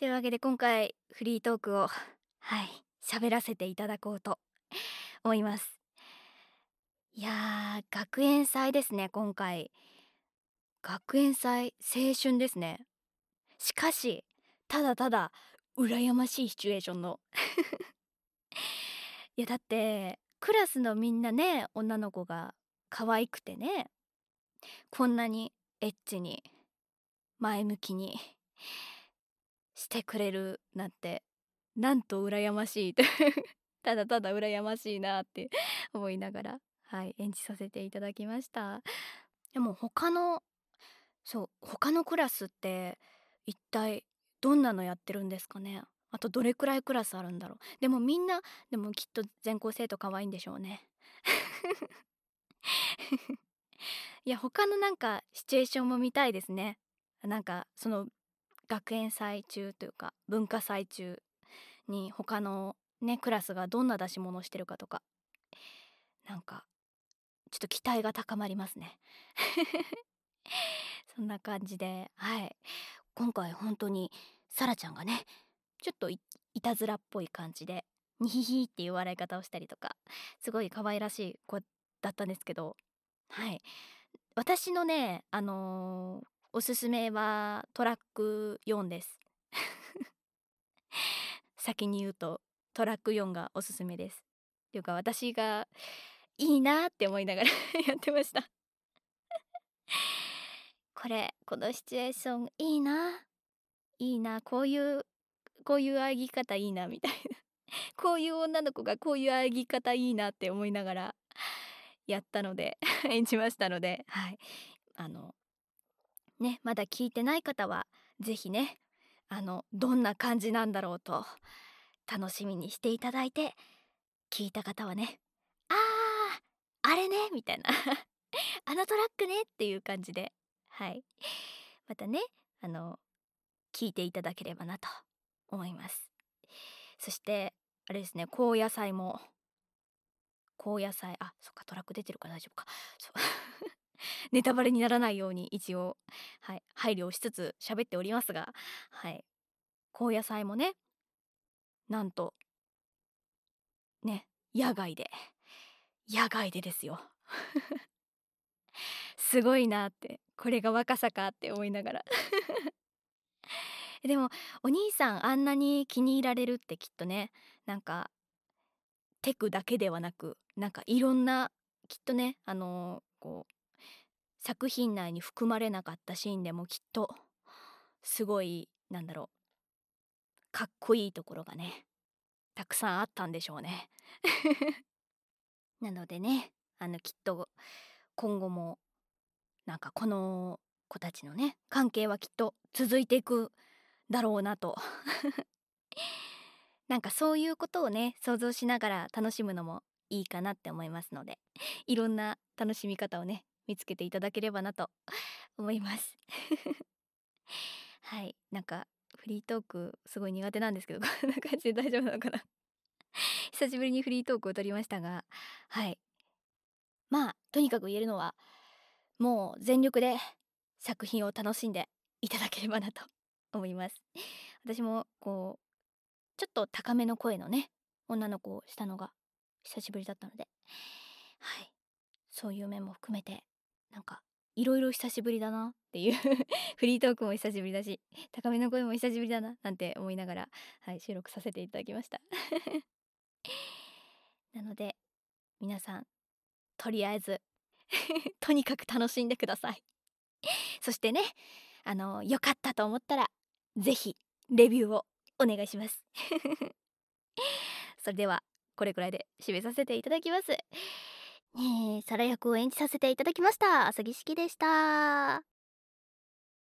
というわけで今回フリートークを はい喋らせていただこうと 思います。いやー学園祭ですね今回。学園祭青春ですね。しかしただただ羨ましいシチュエーションの。いやだってクラスのみんなね女の子が可愛くてねこんなにエッチに前向きにしてくれるなんてなんと羨ましい。ただただ羨ましいなって 思いながらはい演じさせていただきました。でも他のそう他のクラスって一体どんなのやってるんですかね？あとどれくらいクラスあるんだろう？でもみんなでもきっと全校生徒可愛いんでしょうね。いや他のなんかシチュエーションも見たいですね。なんかその学園祭中というか文化祭中に他のねクラスがどんな出し物をしてるかとかなんかちょっと期待が高まりますね。そんな感じではい。今回本当にさらちゃんがねちょっといたずらっぽい感じでニヒヒっていう笑い方をしたりとかすごい可愛らしい子だったんですけどはい。私のねあのー、おすすめはトラック4です。先に言うとトラック4がおすすめです。っていうか私がいいなって思いながら やってました。これこのシチュエーションいいな。いいな。こういうこういうあぎ方いいなみたいな。こういう女の子がこういうあぎ方いいなって思いながらやったので演じましたのではい。あのねまだ聞いてない方は是非ねあのどんな感じなんだろうと楽しみにしていただいて聞いた方はねあーあれねみたいな あのトラックねっていう感じで。はい。またねあの聞いていただければなと思います。そしてあれですね高野菜も高野菜あそっかトラック出てるから大丈夫か。そう。ネタバレにならないように一応はい配慮をしつつ喋っておりますがはい。高野菜もねなんとね野外で野外でですよ。すごいなってこれが若さかって思いながら。でもお兄さんあんなに気に入られるってきっとねなんかテクだけではなくなんかいろんなきっとねあのー、こう作品内に含まれなかったシーンでもきっとすごいなんだろうかっこいいところがねたくさんあったんでしょうね。なのでねあのきっと今後もなんかこの子たちのね関係はきっと続いていくだろうなと。なんかそういうことをね想像しながら楽しむのもいいかなって思いますのでいろんな楽しみ方をね見つけていただければなと 思います。はい。なんかフリートークすごい苦手なんですけど こんな感じで大丈夫なのかな。久しぶりにフリートークを取りましたがはい。まあとにかく言えるのはもう全力で作品を楽しんでいただければなと思います。私もこうちょっと高めの声のね女の子をしたのが久しぶりだったのではい。そういう面も含めてなんかいろいろ久しぶりだなっていう フリートークも久しぶりだし高めの声も久しぶりだななんて思いながら、はい、収録させていただきました。なので皆さんとりあえず とにかく楽しんでください。そしてねあの良かったと思ったら是非レビューをお願いします。それではこれくらいで締めさせていただきます。ねえサラ役を演じさせていただきました。杉式でした。